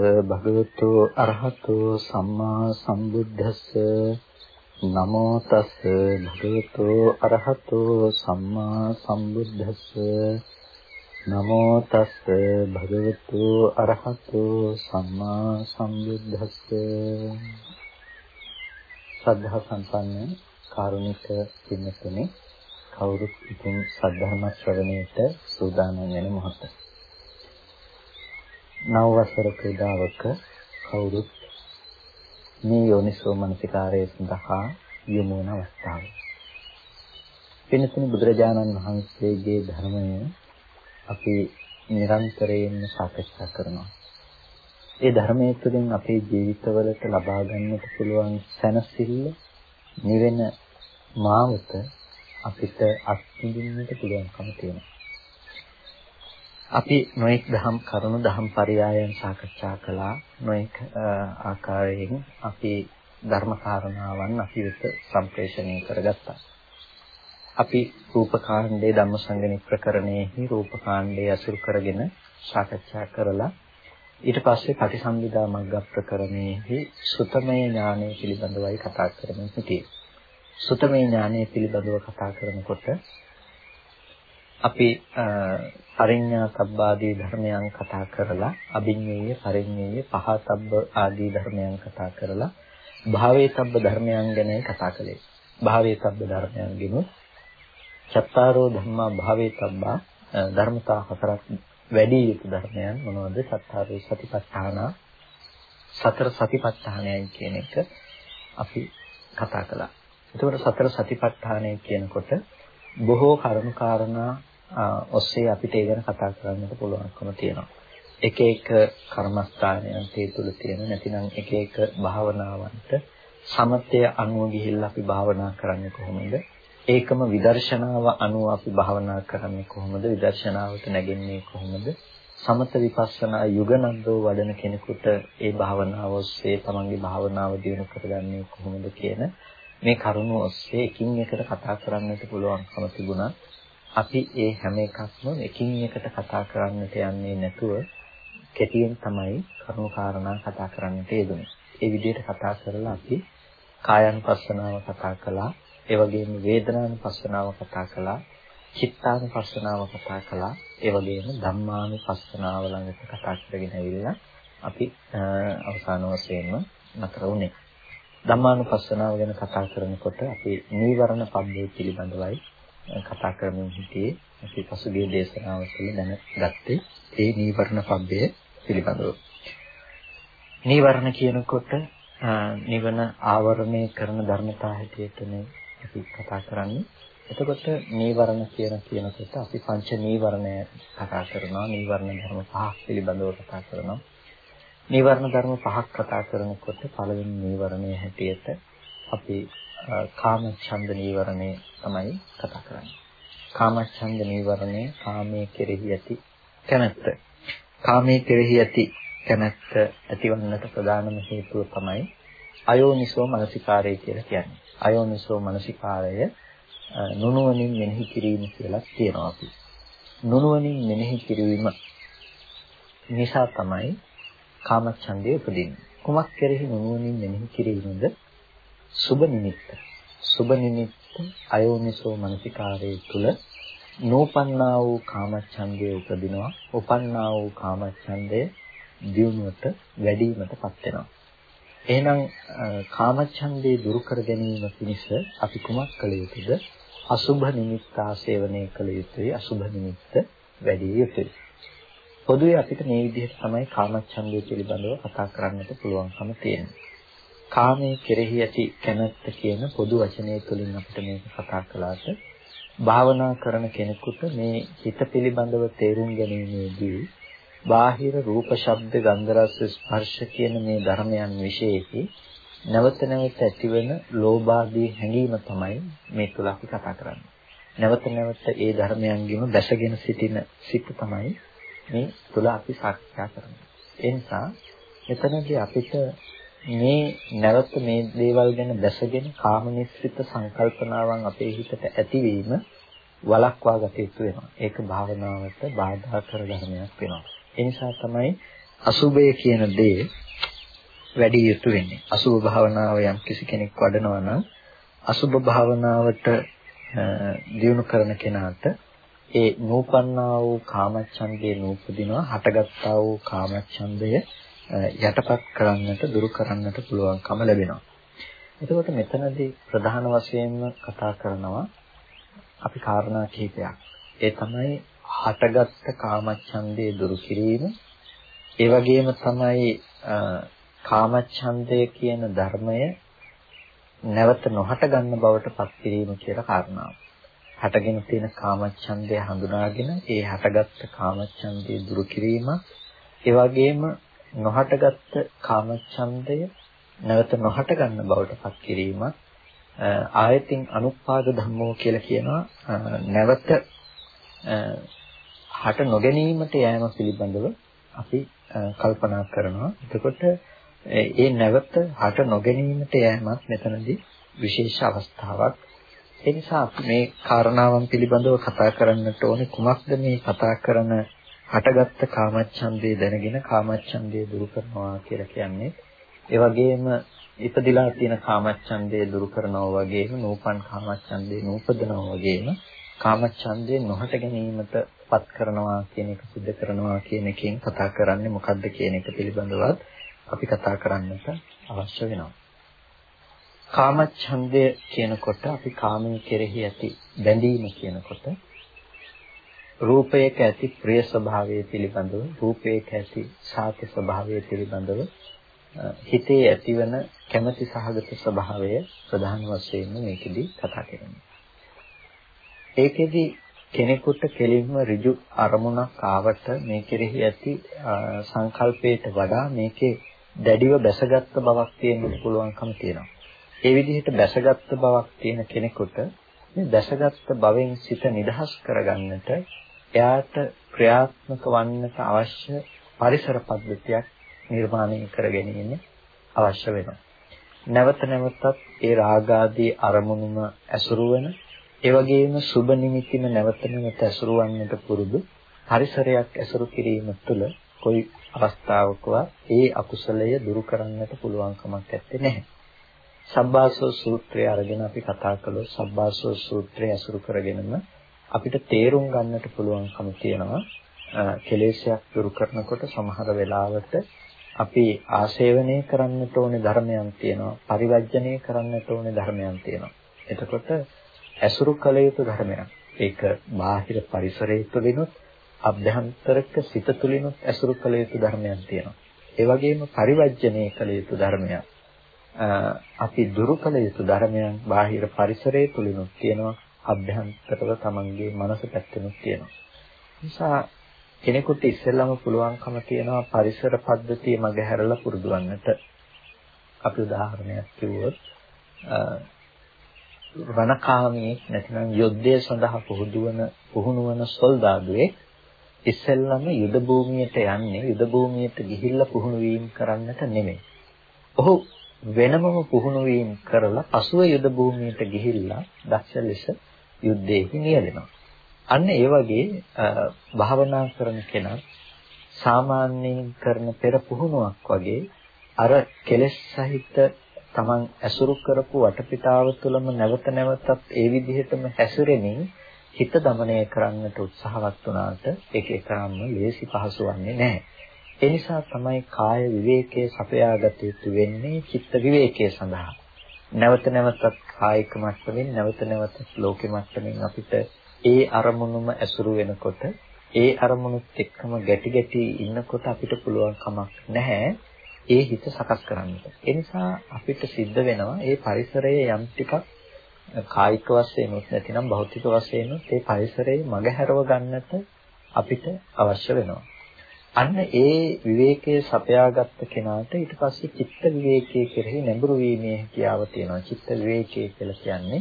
නමෝ තස් භගවතු අරහතු සම්මා සම්බුද්දස්ස නමෝ තස් භගවතු අරහතු සම්මා සම්බුද්දස්ස නමෝ තස් භගවතු අරහතු සම්මා සම්බුද්දස්ස සද්ධා සම්පන්න කාරුණික පින්නතුනේ කවුරුත් ඉතින් සද්ධර්ම ශ්‍රවණයට සූදානම් වෙන මොහොත. නව වසර ක්‍රීඩාවක කවුරුත් මේ යෝනිසෝ මනසිකාරය සඳහා යොමු වන අවස්ථාව. පින්තුනි බුදුරජාණන් වහන්සේගේ ධර්මය අපි නිරන්තරයෙන්ම සාකච්ඡා කරනවා. ඒ ධර්මයේ තුළින් අපේ ජීවිතවලට ලබා ගන්නට පුළුවන් සැනසෙල්ල නිවෙන මාවත අපිට අත්විඳින්නට පුළුවන්කම තියෙනවා. අපි නොඑක් දහම් කරුණු දහම් පරයයන් සාකච්ඡා කළා නොඑක් ආකාරයෙන් අපි ධර්ම කාරණාවන් අපි වෙත සම්ප්‍රේෂණය කරගත්තා. අපි රූපකාණ්ඩයේ ධම්මසංගණි ප්‍රකරණයෙහි රූපකාණ්ඩයේ අසුරු කරගෙන සාකච්ඡා කරලා ඊට පස්සේ පටිසම්භිදා මග්ග ප්‍රකරණයෙහි සුතමය ඥානය පිළිබඳවයි කතා කරමින් සිටියේ. සුතමේ ඥානය පිළිබඳව කතා කරනකොට අපි පරිඥා සබ්බාදී ධර්මයන් කතා කරලා අභිඤ්ඤේය පරිඤ්ඤේය පහතබ්බ ආදී ධර්මයන් කතා කරලා භාවේතබ්බ ධර්මයන් ගැන කතා කළේ. භාවේතබ්බ ධර්මයන් ගෙනු චත්තාරෝ ධම්මා භාවේතබ්බා ධර්මතා හතරක් වැඩි යුතු ධර්මයන් මොනවද? චත්තාරෝ සතිපට්ඨාන සතර සතිපට්ඨානයයි කියන එක අපි කතා කළා. එතකොට සතර සතිපට්ඨානය කියනකොට බොහෝ කරුණු කාරණා ඔස්සේ අපිට ඒ ගැන කතා කරන්නට පුළුවන්කම තියෙනවා. එක එක කර්මස්ථානයන් තේ තුල තියෙන නැතිනම් එක එක භාවනාවන්ට සමතය අනුව ගිහිල්ලා අපි භාවනා කරන්නේ කොහොමද? ඒකම විදර්ශනාව අනුව අපි භාවනා කරන්නේ කොහොමද? විදර්ශනාවට නැගෙන්නේ කොහොමද? සමත විපස්සනා යුගනන්දෝ වඩන කෙනෙකුට ඒ භාවනාව ඔස්සේ තමන්ගේ භාවනාව දියුණු කරගන්නේ කොහොමද කියන මේ කරුණ ඔස්සේ එකින් එකට කතා කරන්නට පුළුවන්කම තිබුණා. අපි ඒ හැම එකක්ම එකින් එකට කතා කරන්නට යන්නේ නැතුව කෙටියෙන් තමයි කරුණු කාරණා කතා කරන්නට යෙදුනේ. ඒ විදිහට කතා කරලා අපි කායानुපස්සනාව කතා කළා, ඒ වගේම වේදනානුපස්සනාව කතා කළා, චිත්තානුපස්සනාව කතා කළා, ඒ වගේම ධම්මානුපස්සනාව ළඟට කතා කරගෙන ඇවිල්ලා අපි අවසාන වශයෙන්ම නතර වුණේ. ධම්මානුපස්සනාව ගැන කතා කරනකොට අපි නීවරණ පබ්බේ පිළිබඳවයි කතා කරමින් හිටියේ. අපි පසුගිය දේශනාව තුළ දැනගත්තේ ඒ නීවරණ පබ්බේ පිළිබඳව. නීවරණ කියනකොට නිවන ආවරණය කරන ධර්මතා හැටියටනේ අපි කතා කරන්නේ. එතකොට නීවරණ කියන කියනකොට අපි පංච නීවරණය කතා කරනවා. නීවරණ ධර්ම පහක් පිළිබඳව කතා කරනවා. නීවරණ ධර්ම පහක් කතා කරනකොට පළවෙනි නීවරණය හැටියට අපි කාමච්ඡන්ද නීවරණය තමයි කතා කරන්නේ. කාමච්ඡන්ද නීවරණය කාමයේ කෙරෙහි ඇති කැමැත්ත. කාමයේ කෙරෙහි ඇති කැමැත්ත ඇතිවන්නට ප්‍රධානම හේතුව තමයි අයෝනිසෝ මනසිකාරය කියලා කියන්නේ. අයෝනිසෝ මනසිකාරය නුනුවණින් මෙනෙහි කිරීම කියලා කියනවා අපි. නුනුවණින් මෙනෙහි කිරීම නිසා තමයි කාමච්ඡන්දය උපදින්නේ. කුමක් කෙරෙහි නුවණින් මෙනෙහි කිරීමද? සුබ නිමිත්ත. සුබ නිමිත්ත අයෝනිසෝ මනසිකාරයේ තුල නෝපන්නා වූ කාමච්ඡන්දය උපදිනවා. උපන්නා වූ කාමච්ඡන්දය දියුණුවට වැඩිවීමටපත් වෙනවා. එහෙනම් කාමච්ඡන්දේ දුරු කර ගැනීම පිණිස අපි කුමක් කළ යුතුද? අසුභ නිමිත්ත ආසේවනය කළ යුතුයි. අසුභ නිමිත්ත වැඩි යුතුයි. පොදුවේ අපිට මේ විදිහට තමයි කාමච්ඡන්දය පිළිබඳව කතා කරන්නට පුළුවන්කම තියෙන්නේ. කාමයේ කෙරෙහි ඇති කැමැත්ත කියන පොදු වචනය තුලින් අපිට මේක කතා කළාට භාවනා කරන කෙනෙකුට මේ හිත පිළිබඳව තේරුම් ගැනීමේදී බාහිර රූප ශබ්ද ගන්ධ රස ස්පර්ශ කියන මේ ධර්මයන් විශේෂයි නැවත නැවත ඇතිවෙන ලෝභාදී හැඟීම තමයි මේ තුල අපි කතා කරන්නේ. නැවත නැවත ඒ ධර්මයන්ගෙම දැසගෙන සිටින සිත් තමයි මේ තුල අපි සාකච්ඡා කරනවා. ඒ නිසා එතනදී අපිට මේ නැවත මේ දේවල් ගැන දැසගෙන කාමනිස්සිත සංකල්පනාවන් අපේ හිතට ඇතිවීම වළක්වා ගත යුතු වෙනවා. ඒක භාවනාවට බාධා කර ධර්මයක් වෙනවා. ඒ නිසා තමයි අසුභය කියන දේ වැඩි යුතු වෙන්නේ. අසුභ භාවනාව යම් කිසි කෙනෙක් වඩනවා නම් අසුභ භාවනාවට දියුණු කරන කෙනාට ඒ නූපන්නා වූ කාමච්ඡන්දේ නූපදිනවා හටගත්තා වූ කාමච්ඡන්දය යටපත් කරන්නට දුරු කරන්නට පුළුවන්කම ලැබෙනවා. එතකොට මෙතනදී ප්‍රධාන වශයෙන්ම කතා කරනවා අපි කාරණා කිහිපයක්. ඒ තමයි හටගත්ත කාමච්ඡන්දේ දුරු කිරීම. ඒ වගේම තමයි කාමච්ඡන්දය කියන ධර්මය නැවත නොහට ගන්න බවට පත් කිරීම කියලා කාරණාව. හටගෙන තියෙන කාමච්ඡන්දය හඳුනාගෙන ඒ හටගත්ත කාමච්ඡන්දය දුරු කිරීම ඒ වගේම නොහටගත්ත කාමච්ඡන්දය නැවත නොහට ගන්න බවට පත් කිරීම ආයතින් අනුපාද ධම්මෝ කියලා කියනවා නැවත හට නොගැනීමට යෑම පිළිබඳව අපි කල්පනා කරනවා. එතකොට ඒ නැවත හට නොගැනීමට යෑමත් මෙතනදී විශේෂ අවස්ථාවක්. ඒ නිසා අපි මේ කාරණාවන් පිළිබඳව කතා කරන්නට ඕනේ කුමක්ද මේ කතා කරන හටගත්ත කාමච්ඡන්දේ දැනගෙන කාමච්ඡන්දේ දුරු කරනවා කියලා කියන්නේ. ඒ වගේම ඉපදිලා තියෙන කාමච්ඡන්දේ දුරු කරනවා වගේම නූපන් කාමච්ඡන්දේ නූපදනවා වගේම කාමච්ඡන්දේ නොහට ගැනීමට පත් කරනවා කියන එක සිද්ධ කරනවා කියන එකෙන් කතා කරන්නේ මොකද්ද කියන එක පිළිබඳවත් අපි කතා කරන්නට අවශ්‍ය වෙනවා. කාමච්ඡන්දය කියනකොට අපි කාමයේ කෙරෙහි ඇති බැඳීම කියනකොට රූපයක ඇති ප්‍රිය ස්වභාවය පිළිබඳව රූපයක ඇති සාති ස්වභාවය පිළිබඳව හිතේ ඇතිවන කැමැති සහගත ස්වභාවය ප්‍රධාන වශයෙන් මේකෙදි කතා කරන්නේ. ඒකෙදි කෙනෙකුට කෙලින්ම ඍජු අරමුණක් ආවට මේ කෙරෙහි ඇති සංකල්පයට වඩා මේකේ දැඩිව බැසගත් බවක් තියෙන්න පුළුවන්කම තියෙනවා. ඒ විදිහට බැසගත් බවක් තියෙන කෙනෙකුට මේ බැසගත් බවෙන් සිත නිදහස් කරගන්නට එයාට ක්‍රියාත්මක වන්නට අවශ්‍ය පරිසර පද්ධතියක් නිර්මාණය කර ගැනීම අවශ්‍ය වෙනවා. නැවත නැවතත් ඒ රාගාදී අරමුණුම ඇසුරු වෙන ඒ වගේම සුබ නිමිතිම නැවත නැවත ඇසුරු වන්නට පුරුදු පරිසරයක් ඇසුරු කිරීම තුළ કોઈ අවස්ථාවකවත් ඒ අකුසලය දුරු කරන්නට පුළුවන් කමක් නැත්තේ. සබ්බාසෝ සූත්‍රය අරගෙන අපි කතා කළොත් සබ්බාසෝ සූත්‍රය ඇසුරු කරගෙනම අපිට තේරුම් ගන්නට පුළුවන්කම තියෙනවා. කෙලෙසයක් දුරු කරනකොට සමහර වෙලාවට අපි ආශේවනය කරන්නට ඕනේ ධර්මයන් තියෙනවා. පරිවර්ජණය කරන්නට ඕනේ ධර්මයන් තියෙනවා. එතකොට ඇසුරු කළ යුතු ධර්මයක්. ඒක බාහිර පරිසරයේ තුලිනුත් අභ්‍යන්තරික සිත තුලිනුත් ඇසුරු කළ යුතු ධර්මයන් තියෙනවා. ඒ වගේම පරිවර්ජණය කළ යුතු ධර්මයක්. අපි දුරු කළ යුතු ධර්මයන් බාහිර පරිසරයේ තුලිනුත් තියෙනවා. අභ්‍යන්තරව තමන්ගේ මනස පැත්තෙනුත් තියෙනවා. නිසා කෙනෙකුට ඉස්සෙල්ලාම පුළුවන්කම තියෙනවා පරිසර පද්ධතිය මගහැරලා පුරුදු වන්නට. අපි උදාහරණයක් කිව්වොත් වනකාමී නැතිනම් යුද්ධය සඳහා පුහුණුවන පුහුණුවන සොල්දාදුවෙක් ඉස්සෙල්ලාම යුද භූමියට යන්නේ යුද භූමියට ගිහිල්ලා පුහුණු වීම කරන්නට නෙමෙයි. ඔහු වෙනමම පුහුණු වීම කරලා පසුව යුද භූමියට ගිහිල්ලා දක්ෂ ලෙස යුද්ධයකින් නියැලෙනවා. අන්න ඒ වගේ භාවනා කරන කෙනා සාමාන්‍යයෙන් කරන පෙර පුහුණුවක් වගේ අර කෙලෙස් සහිත තමන් ඇසුරු කරපු වටපිටාව තුළම නැවත නැවතත් ඒ විදිහටම හැසිරෙමින් හිත দমনය කරන්නට උත්සාහවත් වුණාට ඒක එකරම්ම ලේසි පහසු වන්නේ නැහැ. ඒ නිසා තමයි කාය විවේකයේ සපයාගත යුතු වෙන්නේ චිත්ත විවේකයේ සඳහා. නැවත නැවතත් කායික මට්ටමින් නැවත නැවතත් ලෝක මට්ටමින් අපිට ඒ අරමුණුම ඇසුරු වෙනකොට ඒ අරමුණුත් එක්කම ගැටි ගැටි ඉන්නකොට අපිට පුළුවන් කමක් නැහැ ඒ හිත සකස් කරන්නට. ඒ නිසා අපිට සිද්ධ වෙනවා ඒ පරිසරයේ යම් ටිකක් කායික වශයෙන් උත් නැතිනම් භෞතික වශයෙන් උත් ඒ පරිසරයේ මගහැරව ගන්නට අපිට අවශ්‍ය වෙනවා. අන්න ඒ විවේකයේ සපයාගත්ත කෙනාට ඊට පස්සේ චිත්ත විවේකයේ කෙරෙහි නැඹුරු වීමේ හැකියාව තියෙනවා. චිත්ත විවේකයේ කියලා කියන්නේ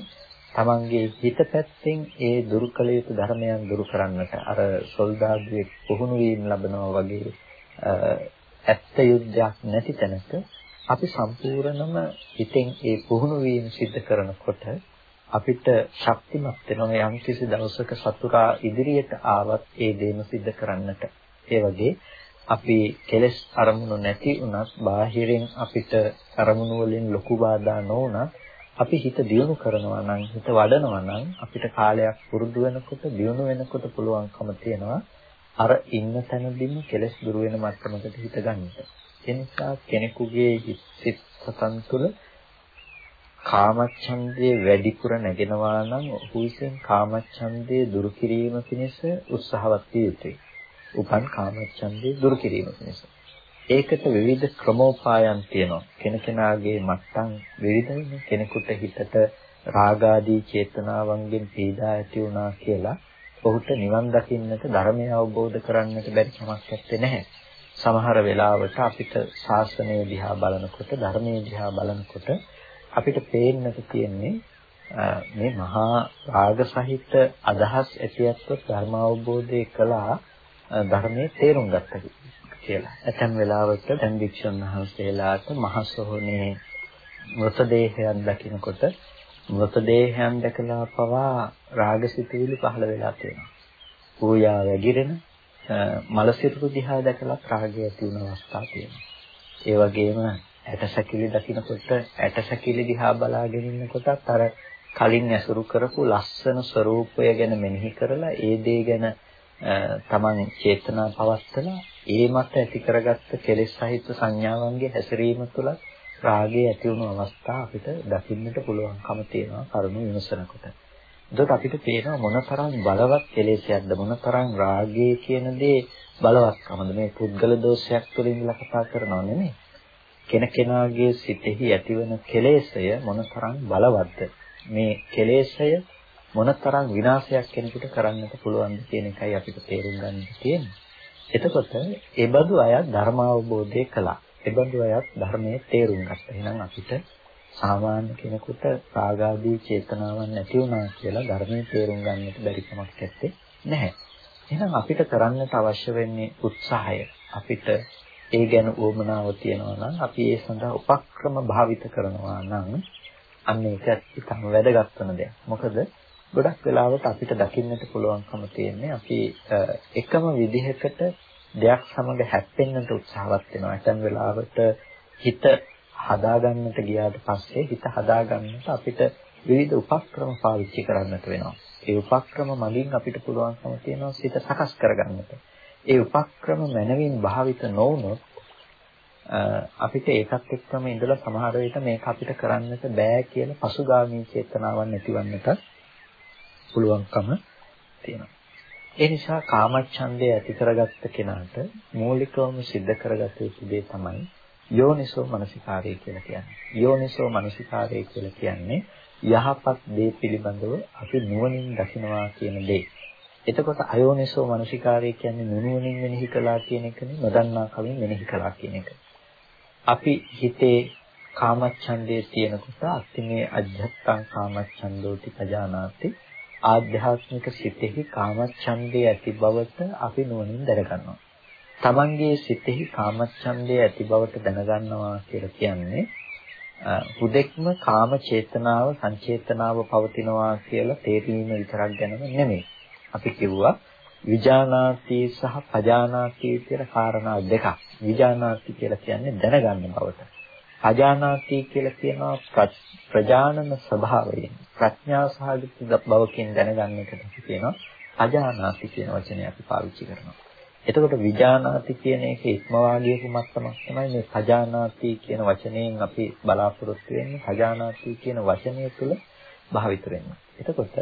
තමන්ගේ හිත පැත්තෙන් ඒ දුරු කළ යුතු ධර්මයන් දුරු කරන්නට අර සොල්දාදුවෙක් පුහුණු වීම ලබනවා වගේ ඇත්ත යුද්ධයක් නැති තැනක අපි සම්පූර්ණම හිතෙන් ඒ පුහුණු වීම සිද්ධ කරනකොට අපිට ශක්තිමත් වෙනවා යම් කිසි දවසක සතුරා ඉදිරියට ආවත් ඒ දේම සිද්ධ කරන්නට. ඒ වගේ අපි කෙලස් අරමුණු නැති වුණත් බාහිරින් අපිට අරමුණු වලින් ලොකු බාධා නොවුණත් අපි හිත දියුණු කරනවා නම් හිත වඩනවා නම් අපිට කාලයක් පුරුදු වෙනකොට දියුණු වෙනකොට පුළුවන්කම තියෙනවා අර ඉන්න තැනදීම කෙලස් දුරු වෙන මට්ටමකට හිත ගන්න. ඒ නිසා කෙනෙකුගේ සිත් සතන් තුළ කාමච්ඡන්දේ වැඩිපුර නැගෙනවා නම් ඔහු විසින් කාමච්ඡන්දේ දුරු කිරීම පිණිස උත්සාහවත් විය යුතුයි. උපන් කාමච්ඡන්දේ දුරු කිරීම පිණිස. ඒකට විවිධ ක්‍රමෝපායන් තියෙනවා. කෙනකෙනාගේ මට්ටම් විවිධයි. කෙනෙකුට හිතට රාගාදී චේතනාවන්ගෙන් පීඩා ඇති වුණා කියලා ඔහුට නිවන් දකින්නට ධර්මය අවබෝධ කරන්නට බැරි කමක් නැහැ. සමහර වෙලාවට අපිට ශාසනය දිහා බලනකොට ධර්මයේ දිහා බලනකොට අපිට පේන්නට තියෙන්නේ මේ මහා රාග සහිත අදහස් ඇතිවෙත් ධර්ම අවබෝධය කළා ධර්මයේ තේරුම් ගත්තා කියලා. ඇතැම් වෙලාවක දැන් වික්ෂුන් වහන්සේලාට මහසෝහනේ මృతදේහයක් දකිනකොට මృతදේහයන් දැකලා පවා රාගසිතුවිලි පහළ වෙලා තියෙනවා. පූජා වැగిරෙන මලසිරු දිහා දැකලා රාගය ඇති වෙන අවස්ථා තියෙනවා. ඒ වගේම ඇටසැකිලි දකිනකොට ඇටසැකිලි දිහා බලාගෙන ඉන්නකොටත් අර කලින් ඇසුරු කරපු ලස්සන ස්වરૂපය ගැන මෙනෙහි කරලා ඒ දේ ගැන තමන් චේතනා පවත්තලා ඒ මත ඇති කරගත්ත කෙලෙස් සහිත සංඥාවන්ගේ හැසිරීම තුළ රාගය ඇති වුණු අවස්ථා අපිට දකින්නට පුළුවන්කම තියෙනවා කරුණු විමසනකොට. එතකොට අපිට පේනවා මොනතරම් බලවත් කෙලෙසයක්ද මොනතරම් රාගය කියන දේ බලවත්කමද මේ පුද්ගල දෝෂයක් තුළින් ඉඳලා කතා කරනව නෙමෙයි. කෙනකෙනාගේ සිතෙහි ඇතිවන කෙලෙසය මොනතරම් බලවත්ද මේ කෙලෙසය මොනතරම් විනාශයක් කෙනෙකුට කරන්නට පුළුවන්ද කියන එකයි අපිට තේරුම් ගන්න තියෙන්නේ. එතකොට ඒ බඳු අය ධර්ම අවබෝධය කළා. ඒ බඳු අයත් ධර්මයේ තේරුම් ගත්තා. එහෙනම් අපිට සාමාන්‍ය කෙනෙකුට රාගාදී චේතනාවන් නැති වුණා කියලා ධර්මයේ තේරුම් ගන්නට බැරි කමක් නැත්තේ නැහැ. එහෙනම් අපිට කරන්නට අවශ්‍ය වෙන්නේ උත්සාහය. අපිට ඒ ගැන උවමනාව තියනවා නම් අපි ඒ සඳහා උපක්‍රම භාවිත කරනවා නම් අන්න ඒක ඉතාම වැදගත් වෙන දෙයක්. මොකද ගොඩක් වෙලාවට අපිට දකින්නට පුළුවන්කම තියෙන්නේ අපි එකම විදිහකට දෙයක් සමග හැප්පෙන්නට උත්සාහවත් වෙනවා. ඇතන් වෙලාවට හිත හදාගන්නට ගියාට පස්සේ හිත හදාගන්නට අපිට විවිධ උපක්‍රම පාවිච්චි කරන්නට වෙනවා. ඒ උපක්‍රම මගින් අපිට පුළුවන්කම තියෙනවා සිත සකස් කරගන්නට. ඒ උපක්‍රම මනවින් භාවිත නොවුනොත් අපිට ඒකත් එක්කම ඉඳලා සමහර විට මේක අපිට කරන්නට බෑ කියලා පසුගාමී චේතනාවක් නැතිවන්නට පුළුවන්කම තියෙනවා. ඒ නිසා කාමච්ඡන්දය ඇති කරගත්ත කෙනාට මූලිකවම සිද්ධ කරගත යුතු දේ තමයි යෝනිසෝ මනසිකාරය කියලා කියන්නේ. යෝනිසෝ මනසිකාරය කියලා කියන්නේ යහපත් දේ පිළිබඳව අපි නුවණින් දකිනවා කියන දේ. එතකොට අයෝනිසෝ මනසිකාරය කියන්නේ නුනුවණින් මෙනෙහි කළා කියන එකනේ නොදන්නා කමින් මෙනෙහි කළා කියන එක. අපි හිතේ කාමච්ඡන්දයේ තියෙනකොට අත්තිමේ අජ්ජත්තං කාමච්ඡන්දෝති පජානාති ආධ්‍යාත්මික සිතෙහි කාමච්ඡන්දයේ ඇති බවට අපි නුවණින් දැනගන්නවා. තමන්ගේ සිතෙහි කාමච්ඡන්දයේ ඇති බවට දැනගන්නවා කියලා කියන්නේ හුදෙක්ම කාම චේතනාව සංචේතනාව පවතිනවා කියලා තේරීම විතරක් ගැනම නෙමෙයි. අපි කිව්වා විජානාති සහ පජානාති කියලා කාරණා දෙකක්. විජානාති කියලා කියන්නේ දැනගන්න බවට. පජානාති කියලා කියනවා ප්‍රජානන ස්වභාවයෙන් ප්‍රඥා සහගත බවකින් දැනගන්න එකට අපි කියනවා පජානාති කියන වචනය අපි පාවිච්චි කරනවා. එතකොට විජානාති කියන එක ඉක්මවා ගියපු මත්තමක් තමයි මේ පජානාති කියන වචනයෙන් අපි බලාපොරොත්තු වෙන්නේ පජානාති කියන වචනය තුළ භාවිත වෙන්නේ. එතකොට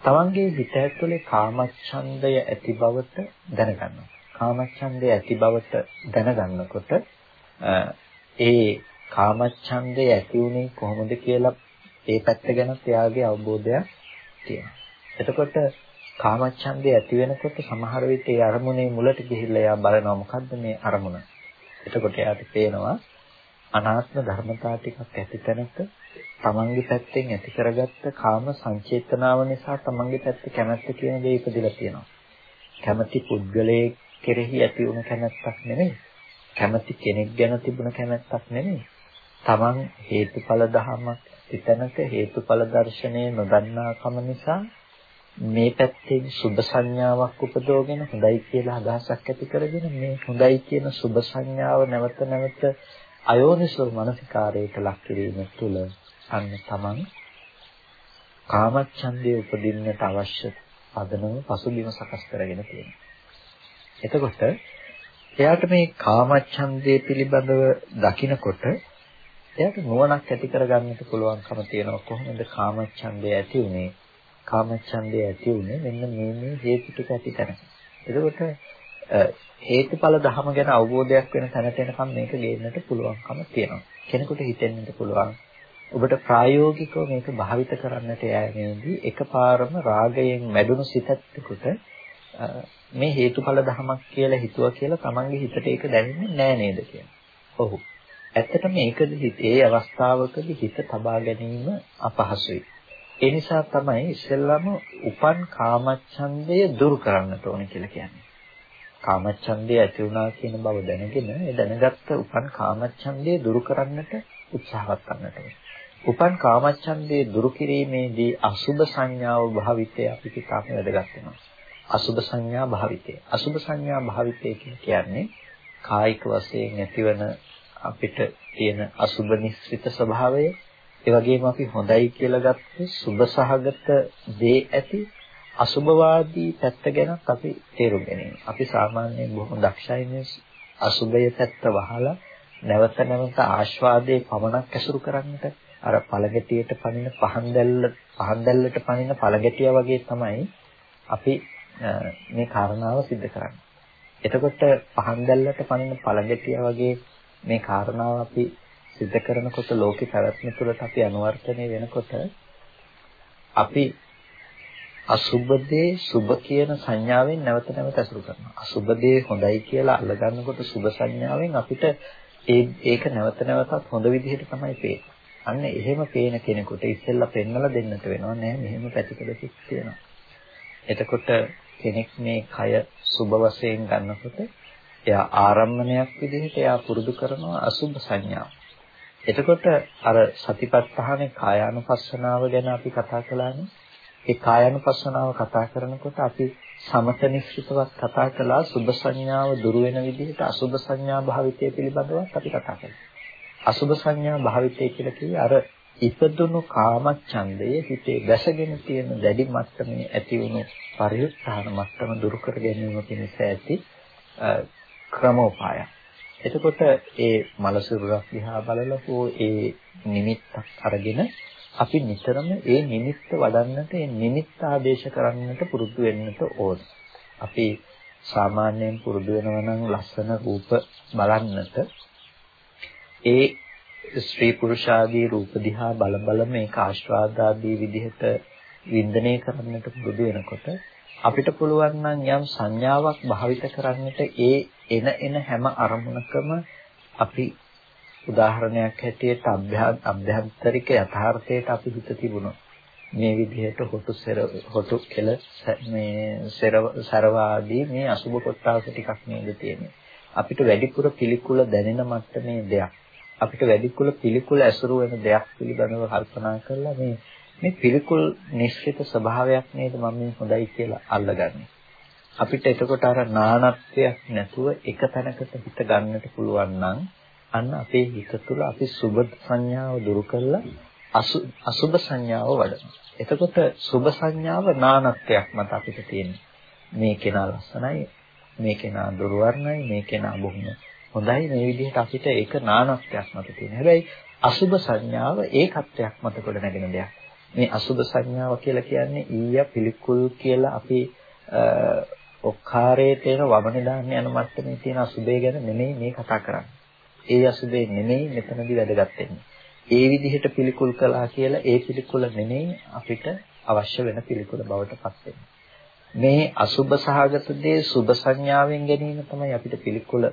තමන්ගේ හිත ඇතුලේ කාමච්ඡන්දය ඇති බවට දැනගන්නවා. කාමච්ඡන්දය ඇති බවට දැනගන්නකොට ඒ කාමච්ඡන්දය ඇති උනේ කොහොමද කියලා ඒ පැත්ත ගැන එයාගේ අවබෝධයක් තියෙනවා. එතකොට කාමච්ඡන්දය ඇති වෙනකොට සමහර විට ඒ අරමුණේ මුලට ගිහිල්ලා එයා බලනවා මොකද්ද මේ අරමුණ. එතකොට එයාට පේනවා අනාත්ම ධර්මතා ටිකක් ඇති තැනක තමන්ගේ පැත්තෙන් ඇති කරගත්ත කාම සංචේතනාව නිසා තමන්ගේ පැත්තේ කැමැත්ත කියන දේ ඉපදිලා තියෙනවා. කැමැති පුද්ගලයේ කෙරෙහි ඇති වුණ කැමැත්තක් නෙමෙයි. කැමැති කෙනෙක් ගැන තිබුණ කැමැත්තක් නෙමෙයි. තමන් හේතුඵල ධමයක් සිතනක හේතුඵල දර්ශනය නොදන්නාකම නිසා මේ පැත්තෙන් සුබ සංඥාවක් උපදවගෙන හොඳයි කියලා අදහසක් ඇති කරගෙන මේ හොඳයි කියන සුබ සංඥාව නැවත නැවත අයෝනිසෝ මනසිකාරයට ලක් කිරීම තුළ අන්න තමන් කාමච්ඡන්දය උපදින්නට අවශ්‍ය පදනම පසුබිම සකස් කරගෙන තියෙනවා. එතකොට එයාට මේ කාමච්ඡන්දය පිළිබඳව දකිනකොට එයාට නුවණක් ඇති කරගන්නට පුළුවන්කම තියෙනවා කොහොමද කාමච්ඡන්දය ඇති උනේ කාමච්ඡන්දය ඇති උනේ මෙන්න මේ මේ හේතු ටික ඇති තැන. එතකොට හේතුඵල ධම ගැන අවබෝධයක් වෙන තැනට එනකම් මේක ගේන්නට පුළුවන්කම තියෙනවා. කෙනෙකුට හිතෙන්නට පුළුවන් ඔබට ප්‍රායෝගිකව මේක භාවිත කරන්නට යෑමේදී එකපාරම රාගයෙන් මැඩුණු සිතෙකට මේ හේතුඵල ධමයක් කියලා හිතුවා කියලා Tamange හිතට ඒක දැනෙන්නේ නෑ නේද කියලා. ඔව්. ඇත්තටම ඒකද ඒ අවස්ථාවකදී හිත තබා ගැනීම අපහසුයි. ඒ නිසා තමයි ඉස්සෙල්ලාම උපන් කාමච්ඡන්දය දුරු කරන්නට ඕනේ කියලා කියන්නේ. කාමච්ඡන්දය ඇති වුණා කියන බව දැනගෙන ඒ දැනගත්ත උපන් කාමච්ඡන්දය දුරු කරන්නට උත්සාහවත් කරන්නට ඕනේ. උපන් කාමච්ඡන්දේ දුරු කිරීමේදී අසුභ සංඥාව භාවිතය අපි කිතාප වැදගත් වෙනවා. අසුභ සංඥා භාවිතය. අසුභ සංඥා භාවිතය කියන්නේ කායික වශයෙන් ඇතිවන අපිට තියෙන අසුභ නිස්සිත ස්වභාවය ඒ වගේම අපි හොඳයි කියලා ගත්ත සුභ සහගත දේ ඇති අසුභවාදී පැත්ත ගැනත් අපි තේරුම් ගැනීම. අපි සාමාන්‍යයෙන් බොහොම දක්ෂයි මේ අසුභය පැත්ත වහලා නැවත නැවත ආස්වාදයේ පමණක් ඇසුරු කරන්නට අර පළගැටියට පනින පහන් දැල්ල පහන් දැල්ලට පනින පළගැටිය වගේ තමයි අපි මේ කාරණාව सिद्ध කරන්නේ. එතකොට පහන් දැල්ලට පනින පළගැටිය වගේ මේ කාරණාව අපි සිද්ධ කරනකොට ලෝකේ පැවැත්ම තුළට අපි අනුවර්තනය වෙනකොට අපි අසුබදේ සුබ කියන සංඥාවෙන් නැවත නැවත අසුරු කරනවා. අසුබදේ හොඳයි කියලා අල්ලගන්නකොට සුබ සංඥාවෙන් අපිට ඒ ඒක නැවත නැවතත් හොඳ විදිහට තමයි පේන්නේ. අන්න එහෙම පේන කෙනෙකුට ඉස්සෙල්ලා පෙන්වලා දෙන්නට වෙනවා නෑ මෙහෙම පැතිකඩක් තියෙනවා. එතකොට කෙනෙක් මේ කය සුබ වශයෙන් ගන්නකොට එයා ආරම්මණයක් විදිහට එයා පුරුදු කරනවා අසුබ සංඥාව. එතකොට අර සතිපට්ඨානේ කායානුපස්සනාව ගැන අපි කතා කළානේ. ඒ කායානුපස්සනාව කතා කරනකොට අපි සමත නිශ්චිතවත් කතා කළා සුබ සංඥාව දුරු වෙන විදිහට අසුබ සංඥා භාවිතය පිළිබඳව අපි කතා කළා. අසුබ සංඥා භාවිතය කියලා කියේ අර ඉපදුණු කාමච්ඡන්දයේ හිතේ වැසගෙන තියෙන දැඩි මට්ටමේ ඇති වුණු පරිඋත්සාහන මට්ටම දුරු කර ගැනීම පිණිස ඇති ක්‍රමෝපාය. එතකොට ඒ මලසිරුරක් දිහා බලලා හෝ ඒ නිමිත්තක් අරගෙන අපි නිතරම ඒ නිමිත්ත වඩන්නට ඒ නිමිත්ත ආදේශ කරන්නට පුරුදු වෙන්නට ඕන. අපි සාමාන්‍යයෙන් පුරුදු වෙනවා නම් ලස්සන රූප බලන්නට ඒ ස්ත්‍රී පුරුෂාදී රූප දිහා බල බල මේක ආශ්‍රාදාදී විදිහට වින්දනය කරන්නට පුරුදු වෙනකොට අපිට පුළුවන් නම් යම් සංඥාවක් භාවිත කරන්නට ඒ එන එන හැම අරමුණකම අපි උදාහරණයක් හැටියට අභ්‍යන්තරික යථාර්ථයට අපි හිත තිබුණොත් මේ විදිහට හොටු සෙර හොටු කෙල මේ සරව ආදී මේ අසුබ කොටස් ටිකක් නේද තියෙන්නේ අපිට වැඩිපුර පිළිකුල දැනෙන මට්ටමේ දෙයක් අපිට වැඩිකුල පිළිකුල ඇසුරු වෙන දෙයක් පිළිබඳව කල්පනා කරලා මේ මේ පිළිකුල් නිශ්චිත ස්වභාවයක් නේද මම මේ හොඳයි කියලා අල්ලගන්නේ. අපිට එතකොට අර නානත්වයක් නැතුව එක තැනකට හිත ගන්නට පුළුවන් නම් අන්න අපේ හිත තුළ අපි සුබ සංඥාව දුරු කරලා අසුබ සංඥාව වඩනවා. එතකොට සුබ සංඥාව නානත්වයක් මත අපිට තියෙන්නේ. මේ කෙනා ලස්සනයි, මේ කෙනා දුර්වර්ණයි, මේ කෙනා බොහොම හොඳයි මේ විදිහට අපිට ඒක නානත්වයක් මත තියෙන. හැබැයි අසුබ සංඥාව ඒකත්වයක් මත කොට නැගෙන දෙයක්. මේ අසුබ සංඥාව කියලා කියන්නේ ඊය පිළිකුල් කියලා අපි ඔක්කාරයේ තියෙන වමනේ දාන්න යන මට්ටමේ තියෙන අසුබේ ගැන නෙමෙයි මේ කතා කරන්නේ. ඒ අසුබේ නෙමෙයි මෙතනදී වැදගත් වෙන්නේ. ඒ විදිහට පිළිකුල් කළා කියලා ඒ පිළිකුල නෙමෙයි අපිට අවශ්‍ය වෙන පිළිකුල බවට පත් වෙන්නේ. මේ අසුබ සහගත දේ සුබ සංඥාවෙන් ගැනීම තමයි අපිට පිළිකුල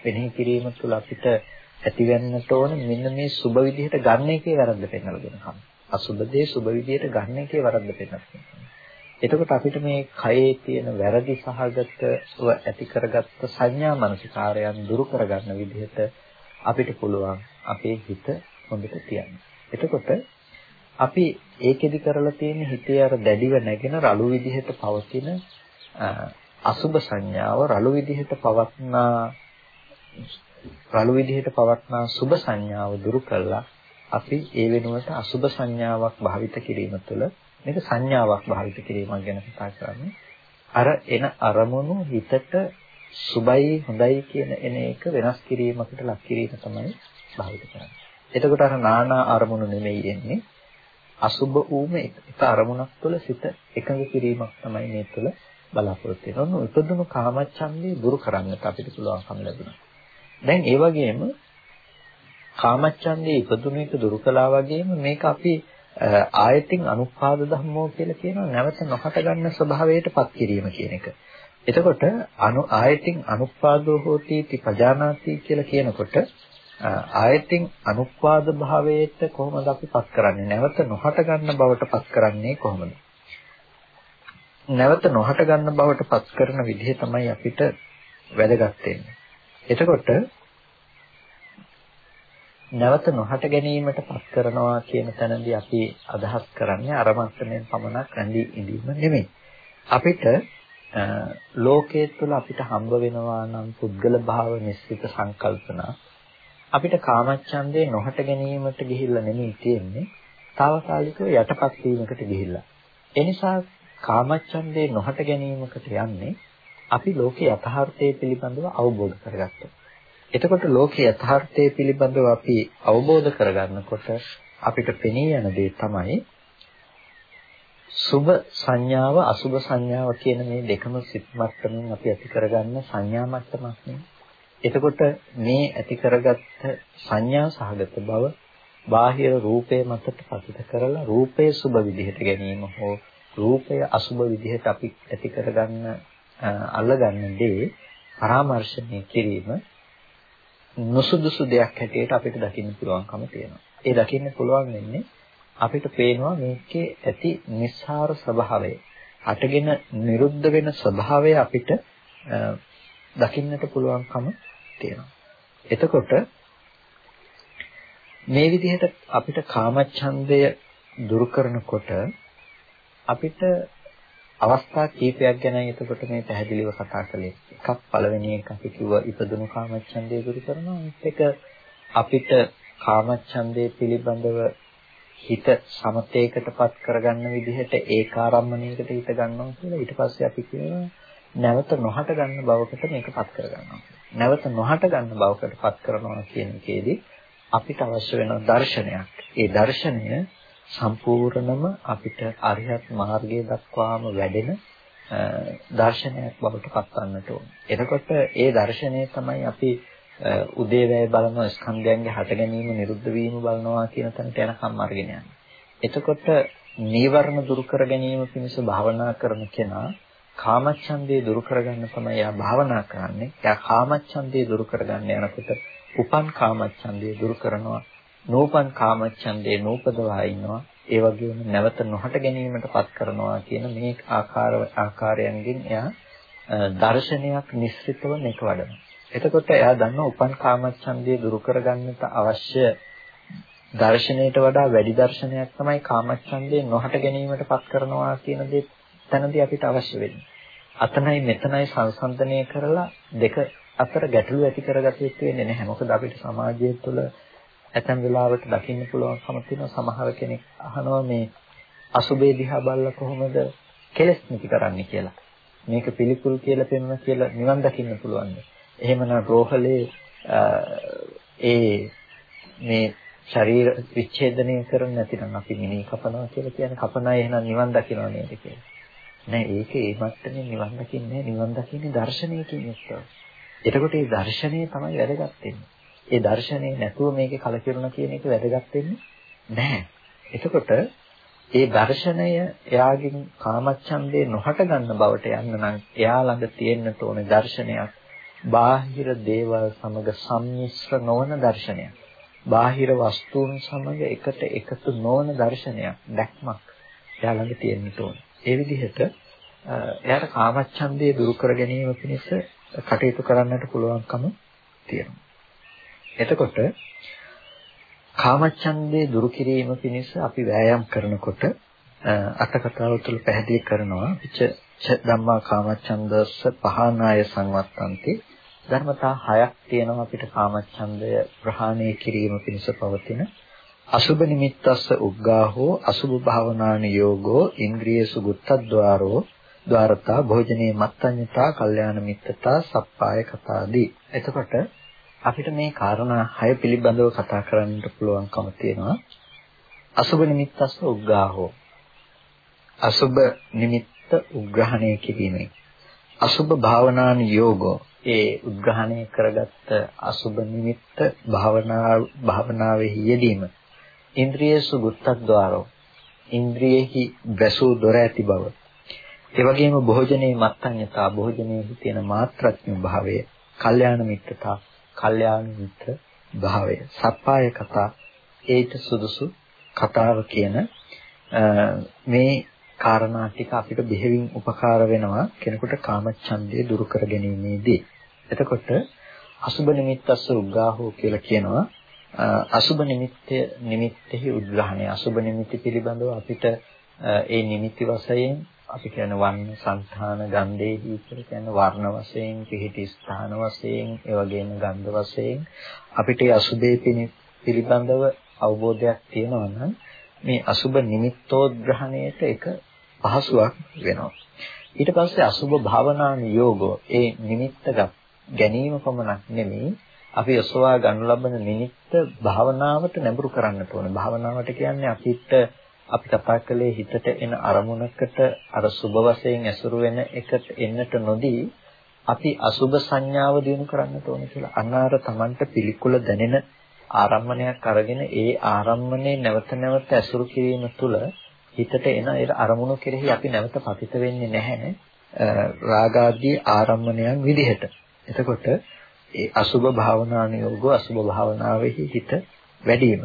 වෙනෙහි කිරීම තුළ අපිට ඇතිවෙන්නට ඕන මෙන්න මේ සුබ විදිහට ගන්න එකේ වැරද්ද පෙන්වලා දෙනකම්. අසුබ දේ සුබ විදිහට ගන්න එකේ වැරද්ද පෙන්වලා එතකොට අපිට මේ කයේ තියෙන වැරදි සහගතව ඇති කරගත්ත සංඥා මනසිකාරයන් දුරු කරගන්න විදිහට අපිට පුළුවන් අපේ හිත හොඳට තියන්න. එතකොට අපි ඒකෙදි කරලා තියෙන හිතේ අර දැඩිව නැගෙන රළු විදිහට පවතින අසුබ සංඥාව රළු විදිහට පවත්නා රළු විදිහට පවත්නා සුබ සංඥාව දුරු කළා අපි ඒ වෙනුවට අසුබ සංඥාවක් භාවිත කිරීම තුළ මේක සංඥාවක් භාවිත කිරීමක් ගැන කතා කරන්නේ අර එන අරමුණු හිතට සුබයි හොඳයි කියන එන එක වෙනස් කිරීමකට ලක් කිරීම තමයි භාවිත කරන්නේ. එතකොට අර නානා අරමුණු නෙමෙයි එන්නේ අසුබ වූම එක අරමුණක් තුළ සිත එකඟ කිරීමක් තමයි මේ තුළ බලාපොරොත්තු වෙනවා. ඔන්න උපදුණු කාමච්ඡන්දේ දුරු කරන්නට අපිට පුළුවන්කම ලැබුණා. දැන් ඒ වගේම කාමච්ඡන්දේ ඉපදුණු එක දුරු කළා වගේම මේක අපි ආයතින් අනුපාද ධම්මෝ කියලා කියනවා නැවත නොහට ගන්න ස්වභාවයටපත් කිරීම කියන එක. එතකොට අනු ආයතින් අනුපාදෝ හෝති පජානාති කියලා කියනකොට ආයතින් අනුපාද භාවයට කොහොමද අපි පත් කරන්නේ? නැවත නොහට ගන්න බවට පත් කරන්නේ කොහොමද? නැවත නොහට ගන්න බවට පත් කරන විදිහ තමයි අපිට වැදගත් වෙන්නේ. එතකොට නැවත නොහට ගැනීමට පත් කරනවා කියන තැනදී අපි අදහස් කරන්නේ අර මට්ටමින් පමණක් රැඳී ඉඳීම නෙමෙයි. අපිට ලෝකයේ තුල අපිට හම්බ වෙනවා නම් පුද්ගල භාව නිශ්චිත සංකල්පනා අපිට කාමච්ඡන්දේ නොහට ගැනීමට ගිහිල්ලා නෙමෙයි තියෙන්නේ. తాවකාලිකව යටපත් වීමකට ගිහිල්ලා. ඒ නිසා කාමච්ඡන්දේ නොහට ගැනීමකට යන්නේ අපි ලෝකේ යථාර්ථය පිළිබඳව අවබෝධ කරගත්තා. එතකොට ලෝකේ යථාර්ථය පිළිබඳව අපි අවබෝධ කරගන්නකොට අපිට පෙනී යන දේ තමයි සුභ සංඥාව අසුභ සංඥාව කියන මේ දෙකම සිත් මට්ටමින් අපි ඇති කරගන්න සංඥා මට්ටමක් නේ. එතකොට මේ ඇති කරගත්ත සංඥා සහගත බව බාහිර රූපේ මතට පතිත කරලා රූපය සුභ විදිහට ගැනීම හෝ රූපය අසුභ විදිහට අපි ඇති කරගන්න අල්ලගන්න දේ පරාමර්ශණය කිරීම නුසුදුසු දෙයක් හැටියට අපිට දකින්න පුළුවන්කම තියෙනවා. ඒ දකින්න පුළුවන් වෙන්නේ අපිට පේනවා මේකේ ඇති නිස්සාර ස්වභාවය. අටගෙන නිරුද්ධ වෙන ස්වභාවය අපිට දකින්නට පුළුවන්කම තියෙනවා. එතකොට මේ විදිහට අපිට කාමච්ඡන්දය දුරු කරනකොට අපිට අවස්ථා කීපයක් ගැනයි එතකොට මේ පැහැදිලිව කතා කළේ. එකක් පළවෙනි එක අපි කිව්ව ඉපදුණු කාමච්ඡන්දය දුරු කරනවා. අනිත් එක අපිට කාමච්ඡන්දේ පිළිබඳව හිත සමතේකටපත් කරගන්න විදිහට ඒකාරම්මණයකට හිත ගන්නවා කියලා ඊට පස්සේ අපි කියනවා නැවත නොහට ගන්න බවකට මේකපත් කරගන්නවා. නැවත නොහට ගන්න බවකටපත් කරනවා කියන එකේදී අපිට අවශ්‍ය වෙන දර්ශනයක්. ඒ දර්ශනය සම්පූර්ණම අපිට අරිහත් මාර්ගයේ දක්වාම වැඩෙන දර්ශනයක් බවට පත්වන්නට ඕන. එතකොට ඒ දර්ශනය තමයි අපි උදේවැය බලන ස්කන්ධයන්ගේ හට ගැනීම නිරුද්ධ වීම බලනවා කියන තැනට යනකම් අරගෙන යන්නේ. එතකොට නීවරණ දුරු කර ගැනීම පිණිස භාවනා කරන කෙනා කාමච්ඡන්දේ දුරු කරගන්න තමයි එයා භාවනා කරන්නේ. එයා කාමච්ඡන්දේ දුරු කරගන්න යනකොට උපන් කාමච්ඡන්දේ දුරු කරනවා. නූපන් කාමච්ඡන්දේ නූපදවා ඉන්නවා. ඒ වගේම නැවත නොහට ගැනීමටපත් කරනවා කියන මේ ආකාර ආකාරයන්ගෙන් එයා දර්ශනයක් නිස්සෘතව මේක වඩනවා. එතකොට එයා දන්නවා උපන් කාමච්ඡන්දය දුරු කරගන්නට අවශ්‍ය දර්ශනයට වඩා වැඩි දර්ශනයක් තමයි කාමච්ඡන්දේ නොහට ගැනීමටපත් කරනවා කියන දේ තැනදී අපිට අවශ්‍ය වෙන්නේ. අතනයි මෙතනයි සංසන්දනය කරලා දෙක අතර ගැටලු ඇති කරගත යුතු වෙන්නේ නැහැ. මොකද අපිට සමාජය තුළ ඇතැම් වෙලාවට දකින්න පුළුවන්කම තියෙන සමහර කෙනෙක් අහනවා මේ අසුබේ දිහා බලලා කොහොමද කෙලස් නිති කරන්නේ කියලා. මේක පිළිකුල් කියලා පෙන්වන කියලා නිවන් දකින්න පුළුවන්ද? එහෙමනම් රෝහලේ ඒ මේ ශරීර විච්ඡේදනය කරන්නේ නැතිනම් අපි මිනී කපනවා කියලා කියන්නේ කපනයි එහෙනම් නිවන් දකින්න නේද කියලා. නෑ ඒක ඒ මට්ටමේ නිවන් දකින්නේ නිවන් දකින්නේ දර්ශනයකින් යුක්තව. එතකොට මේ දර්ශනය තමයි වැදගත් වෙන්නේ. ඒ දර්ශනේ නැතුව මේකේ කලකිරුණා කියන එක වැදගත් වෙන්නේ නැහැ. එතකොට ඒ දර්ශනය එයාගෙන් කාමච්ඡන්දේ නොහට ගන්න බවට යන්න නම් එයා ළඟ තියෙන්නට ඕනේ දර්ශනයක් බාහිර දේවල් සමග සම්මිශ්‍ර නොවන දර්ශනයක්. බාහිර වස්තුන් සමග එකට එකතු නොවන දර්ශනයක්, දැක්මක් එයා ළඟ තියෙන්න ඕනේ. ඒ විදිහට එයාට කාමච්ඡන්දේ දුරු කර ගැනීම පිණිස කටයුතු කරන්නට පුළුවන්කම තියෙනවා. එතකොට කාමච්ඡන්දේ දුරු කිරීම පිණිස අපි වෑයම් කරනකොට අටකතාව තුළ පැහැදිලි කරනවා පිච ධම්මා කාමච්ඡන්දස්ස පහනාය සංවත්තන්ති. ධර්මතා හයක් තියෙනවා අපිට කාමච්ඡන්දය ප්‍රහාණය කිරීම පිණිස පවතින. අසුබ නිමිත්තස්ස උග්ගාහෝ අසුබ භාවනානි යෝගෝ ඉන්ද්‍රියසු ගුත්තද්්වාරෝ ద్వාරතා භෝජනේ මත්ඤ්‍යතා කල්යාණ මිත්තතා සප්පාය කතාදී. එතකොට අපිට මේ කාරණා හය පිළිබඳව කතා කරන්නට පුළුවන්කම තියෙනවා. අසුබ නිමිත්තස්ස උග්ගාහෝ අසුබ නිමිත්ත උග්‍රහණය කිරීමෙන්. අසුබ භාවනාන යෝගෝ. ඒ උද්ඝාණය කරගත්ත අසුබ නිමිත්ත භාවනා භාවනාවේ යෙදීම. ඉන්ද්‍රියසු ගුත්තද්්වාරෝ. ඉන්ද්‍රියෙහි බැසූ දොර ඇති බව. ඒ වගේම භෝජනේ මත්ඤ්‍යතා භෝජනයේ තියෙන මාත්‍රඥ භාවය. කල්යාණ මිත්‍රතා. කල්යාණ මිත්‍ර භාවය. සප්පාය කතා ඒට සුදුසු කතාව කියන මේ කාරණා ටික අපිට බෙහෙවින් උපකාර වෙනවා කෙනෙකුට කාමච්ඡන්දය දුරු කර ගැනීමේදී. එතකොට අසුබ නිමිත්තස්ස උග්ගාහෝ කියලා කියනවා. අසුබ නිමිත්ත නිමිත්තෙහි උද්ග්‍රහණය අසුබ නිමිති පිළිබඳව අපිට ඒ නිමිති වශයෙන් අපි කියන වර්ණ සංඛාන ගන්ධේදී කියලා කියන වර්ණ වශයෙන් පිහිටි ස්ථාන වශයෙන් ඒ වගේම ගන්ධ වශයෙන් අපිට අසුබේ පිළිබඳව අවබෝධයක් තියෙනවා නම් මේ අසුබ නිමිත්තෝද්ග්‍රහණයට එක පහසුවක් වෙනවා. ඊට පස්සේ අසුබ භාවනා නියෝගෝ ඒ නිමිත්ත ගැනීම පමණක් නෙමෙයි අපි ඔසවා ගන්න ලබන නිමිත්ත භාවනාවට නැඹුරු කරන්නට ඕනේ. භාවනාවට කියන්නේ අපිට අපි කතා කළේ හිතට එන අරමුණකට අර සුබ වශයෙන් ඇසුරු වෙන එකට එන්නට නොදී අපි අසුබ සංඥාව දිනු කරන්නට ඕනේ කියලා. අනාර Tamanට පිළිකුල දැනෙන ආරම්මණයක් අරගෙන ඒ ආරම්මණය නැවත නැවත ඇසුරු කිරීම තුළ හිතට එන ඒ අරමුණු කෙරෙහි අපි නැවත පතිත වෙන්නේ නැහැ රාගාදී ආරම්මණයන් විදිහට. එතකොට ඒ අසුබ භාවනානියෝග අසුබ භාවනාවෙහි හිත වැඩිම.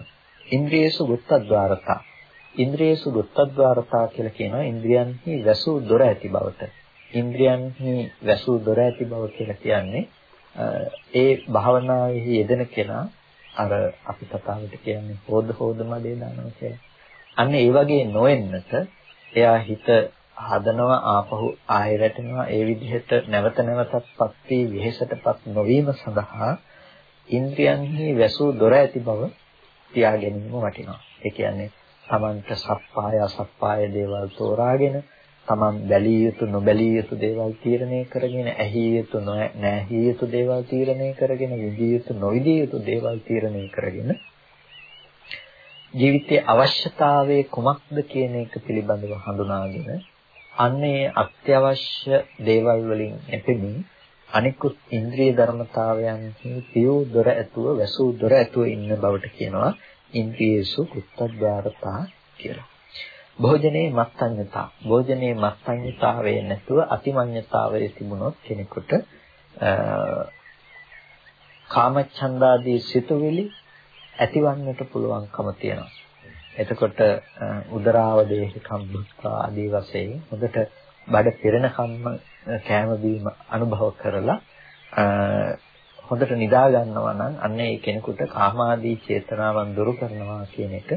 ඉන්ද්‍රියසු ගුත්තද්වාරතා. ඉන්ද්‍රියසු ගුත්තද්වාරතා කියලා කියනවා ඉන්ද්‍රියන්හි වැසූ දොර ඇති බවට. ඉන්ද්‍රියන්හි වැසූ දොර ඇති බව කියලා කියන්නේ ඒ භාවනාවෙහි යෙදෙන කෙනා අර අපි කතාවට කියන්නේ හොද හොදම දේ දානවා කියලා. අන්න ඒ වගේ නොවෙන්නට එයා හිත හදනවා ආපහු ආයෙ රැටෙනවා ඒ විදිහට නැවත නැවතත්පත් වී විහෙසටපත් නොවීම සඳහා ඉන්ද්‍රියන්හි වැසූ දොර ඇති බව තියා ගැනීම වටිනවා. ඒ කියන්නේ තමන්ට සප්පාය අසප්පාය දේවල් තෝරාගෙන තමන් බැලිය යුතු නොබැලිය යුතු දේවල් තීරණය කරගෙන ඇහිය යුතු නැහිය යුතු දේවල් තීරණය කරගෙන විඳිය යුතු නොවිදිය යුතු දේවල් තීරණය කරගෙන ජීවිතයේ අවශ්‍යතාවය කුමක්ද කියන එක පිළිබඳව හඳුනාගෙන අන්නේ අත්‍යවශ්‍ය දේවල් වලින් එපෙමින් අනිකුත් ඉන්ද්‍රිය ධර්මතාවයන්හි පියෝ දොර ඇතුව වැසූ දොර ඇතුව ඉන්න බවට කියනවා. ඉන්ද්‍රියසු කුත්තද්වාරතා කියලා. භෝජනේ මත්ඤ්‍යතා. භෝජනේ මත්ඤ්‍යතාවයේ නැතුව අතිමඤ්‍යතාවයේ තිබුණොත් කෙනෙකුට කාමච්ඡන්දාදී සිතුවිලි ඇතිවන්නට පුළුවන්කම තියෙනවා. එතකොට උදරාව දේහකම් භුක්ඛා ආදී වශයෙන් හොඳට බඩ පිරෙන කම්ම කෑම බීම අනුභව කරලා හොඳට නිදා ගන්නවා නම් අන්න ඒ කෙනෙකුට කාමාදී චේතනාවන් දුරු කරනවා කියන එක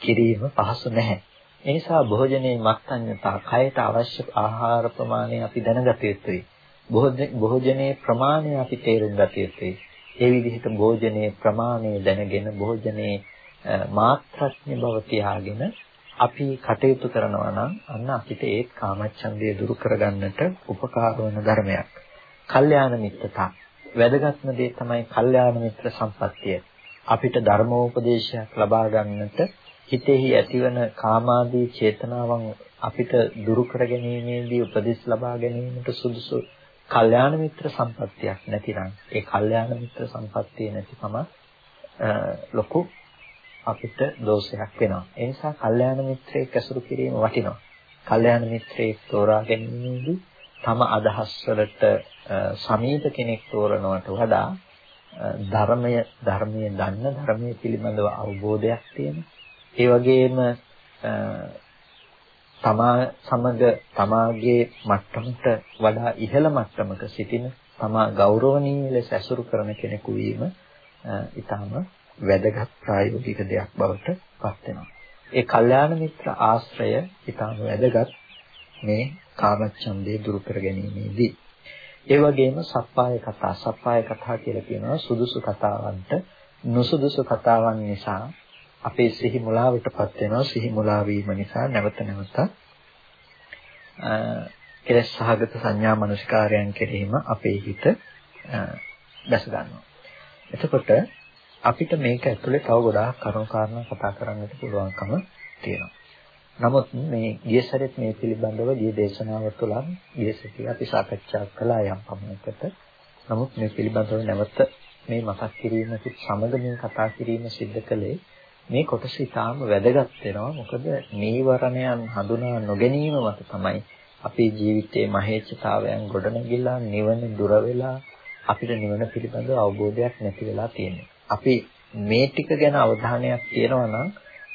කිරීම පහසු නැහැ. ඒ නිසා භෝජනයේ මත්ඤ්‍යතා කයට අවශ්‍ය ආහාර ප්‍රමාණය අපි දැනගත යුතුයි. භෝජනයේ ප්‍රමාණය අපි තේරුම් ගත යුතුයි. ඒ විදිහට භෝජනයේ ප්‍රමාණය දැනගෙන භෝජනයේ මාත්‍රඥ බව තියාගෙන අපි කටයුතු කරනවා නම් අන්න අපිට ඒ කාමච්ඡන්දය දුරු කරගන්නට උපකාර වන ධර්මයක්. කල්යාණ මිත්‍රතා. වැදගත්ම දේ තමයි කල්යාණ මිත්‍ර සම්පත්තිය. අපිට ධර්මෝපදේශයක් ලබා ගන්නට හිතෙහි ඇතිවන කාමාදී චේතනාවන් අපිට දුරු කර ගැනීමේදී උපදෙස් ලබා ගැනීමට සුදුසු කල්යාණ මිත්‍ර සම්පත්තියක් නැතිනම් ඒ කල්යාණ මිත්‍ර සම්පත්තිය නැතිකම ලොකු අපිට දෝෂයක් වෙනවා. ඒ නිසා කල්යාණ මිත්‍රයෙක් ඇසුරු කිරීම වටිනවා. කල්යාණ මිත්‍රයෙක් තෝරා ගැනීමේදී තම අදහස් වලට සමීප කෙනෙක් තෝරනවට වඩා ධර්මය ධර්මයේ දන්න ධර්මයේ පිළිබඳව අවබෝධයක් තියෙන ඒ වගේම තමා සමග තමාගේ මට්ටමට වඩා ඉහළ මට්ටමක සිටින තමා ගෞරවනීය ලෙස ඇසුරු කරන කෙනෙකු වීම ඊටම වැදගත් ප්‍රායෝගික දෙයක් බවට පත් වෙනවා. ඒ කල්යාණ මිත්‍ර ආශ්‍රය ඊටම වැදගත් මේ කාමච්ඡන්දේ දුරු කර ගැනීමේදී. ඒ වගේම සප්පාය කතා සප්පාය කතා කියලා කියනවා සුදුසු කතාවන්ට නුසුදුසු කතාවන් නිසා අපේ සිහි මුලාවටපත් වෙනවා සිහි මුලා වීම නිසා නැවත නැවත කෙලස් සහගත සංඥා මනස්කාරයන් කෙරෙහිම අපේ හිත දැස ගන්නවා. එතකොට අපිට මේක ඇතුලේ තව ගොඩාක් කරුණු කාරණා කතා කරන්නට පුළුවන්කම තියෙනවා. නමුත් මේ ගිය සැරේත් මේ පිළිබඳව ගිය දේශනාව තුළ ගිය සැරේ අපි සාකච්ඡා කළා යම් පමණකට. නමුත් මේ පිළිබඳව නැවත මේ මතක් කිරීමත් සමග මේ කතා කිරීම සිද්ධ කළේ මේ කොටස ඉතාම වැදගත් වෙනවා. මොකද නීවරණයන් හඳුනා නොගැනීම මත තමයි අපේ ජීවිතයේ මහේච්ඡතාවයන් ගොඩනැගිලා නිවන දුර වෙලා අපිට නිවන පිළිබඳව අවබෝධයක් නැති වෙලා තියෙන්නේ. අපි මේ ටික ගැන අවධානයක් තියනවා නම්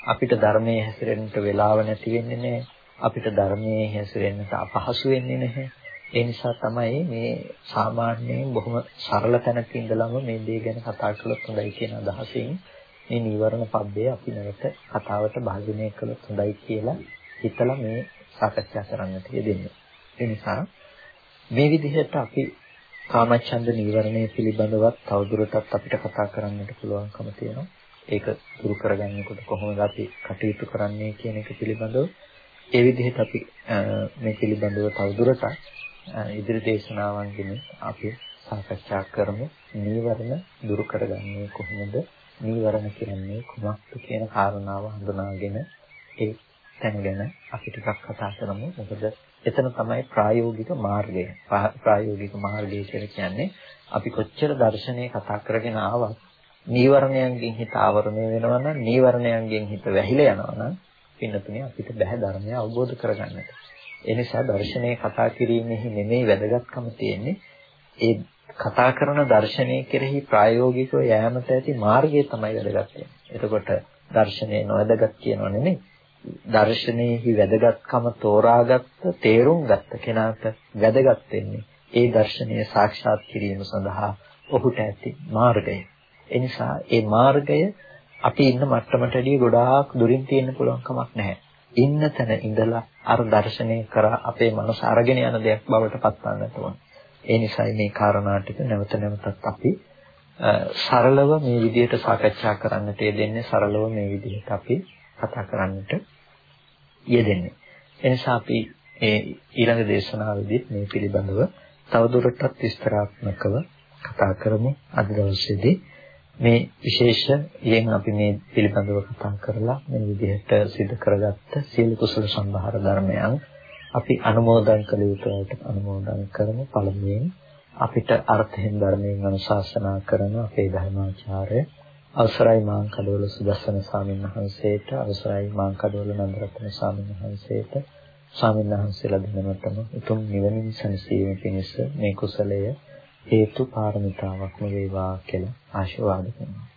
අපිට ධර්මයේ හැසිරෙන්නට වෙලාව නැති වෙන්නේ නැහැ. අපිට ධර්මයේ හැසිරෙන්නට අපහසු වෙන්නේ නැහැ. ඒ නිසා තමයි මේ සාමාන්‍යයෙන් බොහොම සරල තැනක ඉඳලම මේ දේ ගැන කතා කළොත් හොඳයි කියන අදහසින් මේ නීවරණ පබ්බේ අපි නැවත කතාවට භාජනය කළොත් හොඳයි කියලා හිතලා මේ සාකච්ඡා කරන්නට යෙදෙන්නේ. ඒ නිසා මේ විදිහට අපි කාමච්ඡන්ද නීවරණය පිළිබඳවත් තවදුරටත් අපිට කතා කරන්නට පුළුවන්කම තියෙනවා. ඒක දුරු කරගන්නකොට කොහොමද අපි කටයුතු කරන්නේ කියන එක පිළිබඳව ඒ විදිහට අපි මේ පිළිබඳව තවදුරටත් ඉදිරි දේශනාවන්ගෙන් අපි සාකච්ඡා කරමු. නීවරණ දුරු කරගන්නේ කොහොමද? නීවරණ කියන්නේ කුමක්ද කියන කාරණාව හඳුනාගෙන ඒ තැන ගැන අපි ටිකක් කතා කරමු. මොකද එතන තමයි ප්‍රායෝගික මාර්ගය. ප්‍රායෝගික මාර්ගය කියලා කියන්නේ අපි කොච්චර දර්ශනය කතා කරගෙන ආවත් නීවරණයන්ගෙන් හිත ආවරණය වෙනවා නම් නීවරණයන්ගෙන් හිත වැහිලා යනවා නම් පින්නතුනේ අපිට බෑ ධර්මය අවබෝධ කරගන්නට. ඒ නිසා දර්ශනය කතා කිරීමෙහි නෙමෙයි වැදගත්කම තියෙන්නේ. ඒ කතා කරන දර්ශනය කෙරෙහි ප්‍රායෝගිකව යෑමට ඇති මාර්ගය තමයි වැදගත් එතකොට දර්ශනය නොවැදගත් කියනව නෙමෙයි. දර්ශනයේහි වැදගත්කම තෝරාගත්ත තේරුම් ගත්ත කෙනාට වැදගත් වෙන්නේ ඒ දර්ශනය සාක්ෂාත් කිරීම සඳහා ඔහුට ඇති මාර්ගය. ඒ නිසා ඒ මාර්ගය අපි ඉන්න මට්ටමට වඩා ගොඩාක් දුරින් තියෙන්න පුළුවන් කමක් නැහැ. ඉන්න තැන ඉඳලා අර දර්ශනය කරා අපේ මනස අරගෙන යන දෙයක් බවට පත්වන්නට ඕන. ඒ නිසායි මේ කාරණා ටික නැවත නැවතත් අපි සරලව මේ විදිහට සාකච්ඡා කරන්නට යෙදෙන්නේ සරලව මේ විදිහට අපි කතා කරන්නට යෙදෙන්නේ. එනිසා අපි ඒ ඊළඟ දේශනාවේදී මේ පිළිබඳව තවදුරටත් විස්තරාත්මකව කතා කරමු අද දවසේදී මේ විශේෂයෙන් අපි මේ පිළිබඳව කතා කරලා මේ විදිහට සිදු කරගත්ත සියලු කුසල සම්භාර ධර්මයන් අපි අනුමෝදන් කළ යුතුවට අනුමෝදන් කරමු පළමුවෙන් අපිට අර්ථයෙන් ධර්මයෙන් අනුශාසනා කරන අපේ ධර්මාචාර්ය අවසරයි මාං කඩවල සුදස්සන ස්වාමීන් වහන්සේට අවසරයි මාං කඩවල නන්දරත්න ස්වාමීන් වහන්සේට ස්වාමීන් වහන්සේලා දෙනමතම උතුම් නිවනින් සැනසීම පිණිස මේ කුසලය හේතු පාරමිතාවක්ම වේවා කියලා ආශිර්වාද කරනවා.